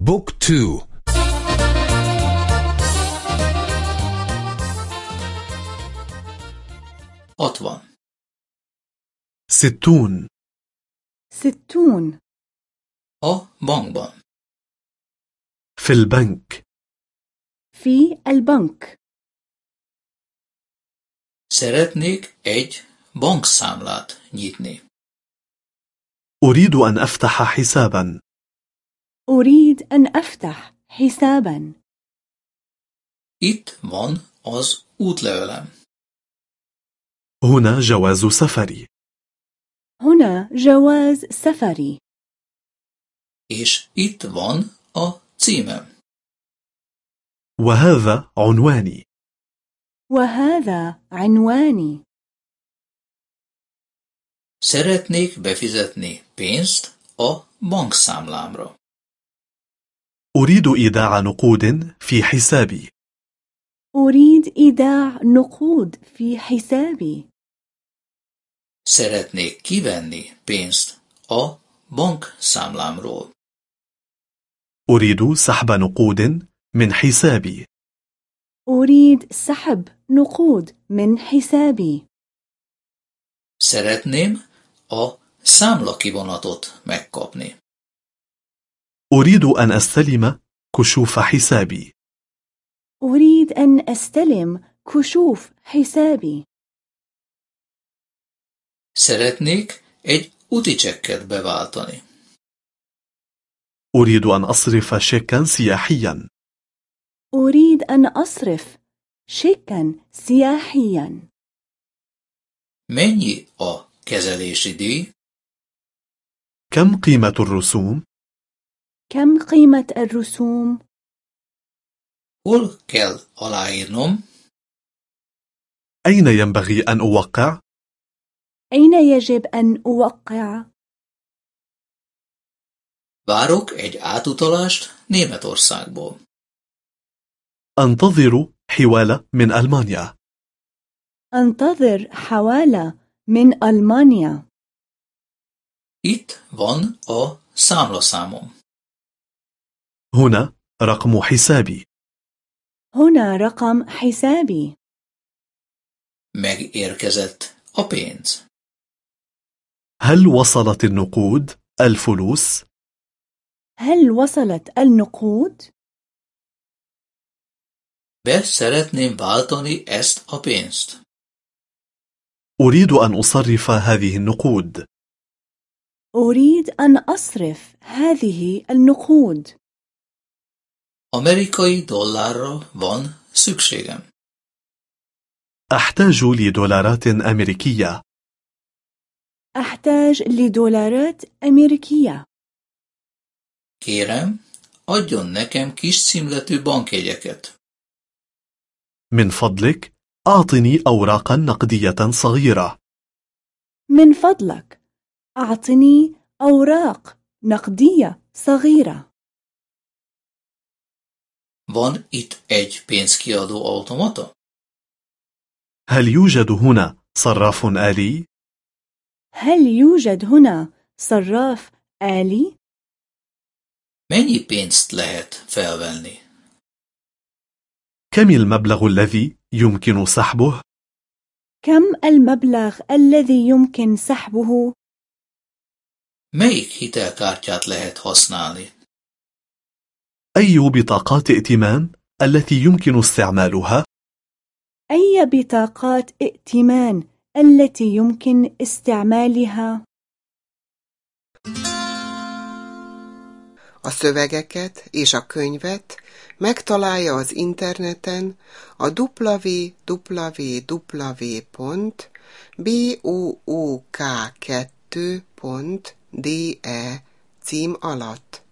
Book two. Hatvan ستون. ستون. A bankban في البنك. في البنك. Szeretnék egy bankszámlát nyitni. أريد أن أفتح حسابا. أريد أن أفتح حسابا Itt van az útlevelem. هنا جواز سفري هنا جواز سفري És itt van a címem. وهذا عنواني وهذا عنواني Szeretnék befizetni pénzt a bankszámlámra. أريد إيداع نقود في حسابي أريد إيداع نقود في حسابي Szeretnék kivenni pénzt a bankszámlámról. أريد سحب نقود من حسابي أريد سحب نقود من حسابي Szeretném a számlakivonatot megkapni. أريد أن أستلم كشوف حسابي أريد أن أستلم كشوف حسابي Szeretnék egy úticsekket beváltani. أريد أن أصرف شيكا سياحيا أريد أن أصرف شيكا سياحيا Mennyi a kezelési díj? كم قيمة الرسوم؟ كم قيمة الرسوم؟ Kell aláírnom? أين ينبغي أن أوقع؟ أين يجب أن أوقع؟ Várok egy átutalást Németországból. أنتظر حوالة من ألمانيا أنتظر حوالة من ألمانيا Itt van a számlaszámom. هنا رقم حسابي هنا رقم حسابي Megérkezett a pénz. هل وصلت النقود الفلوس؟ هل وصلت النقود؟ Be szeretném váltani ezt a pénzt. أريد أن أصرف هذه النقود أريد أن أصرف هذه النقود Amerikai dollárra van szükségem. أحتاج لدولارات أمريكية أحتاج لدولارات أمريكية Kérem, adjon nekem kis címletű bankjegyeket. من فضلك أعطني أوراقا نقدية صغيرة من فضلك أعطني أوراق نقدية صغيرة Van itt egy pénzkiadó automata? هل يوجد هنا صراف آلي؟ هل يوجد هنا صراف آلي؟ Mennyi pénzt lehet felvenni? كم المبلغ الذي يمكن سحبه؟ كم المبلغ الذي يمكن سحبه؟ Melyik hitelkártyát lehet használni? أي بطاقات ائتمان التي يمكن استعمالها؟ أي بطاقات ائتمان التي يمكن استعمالها؟ A szövegeket és a könyvet megtalálja az interneten a www.book2.de cím alatt.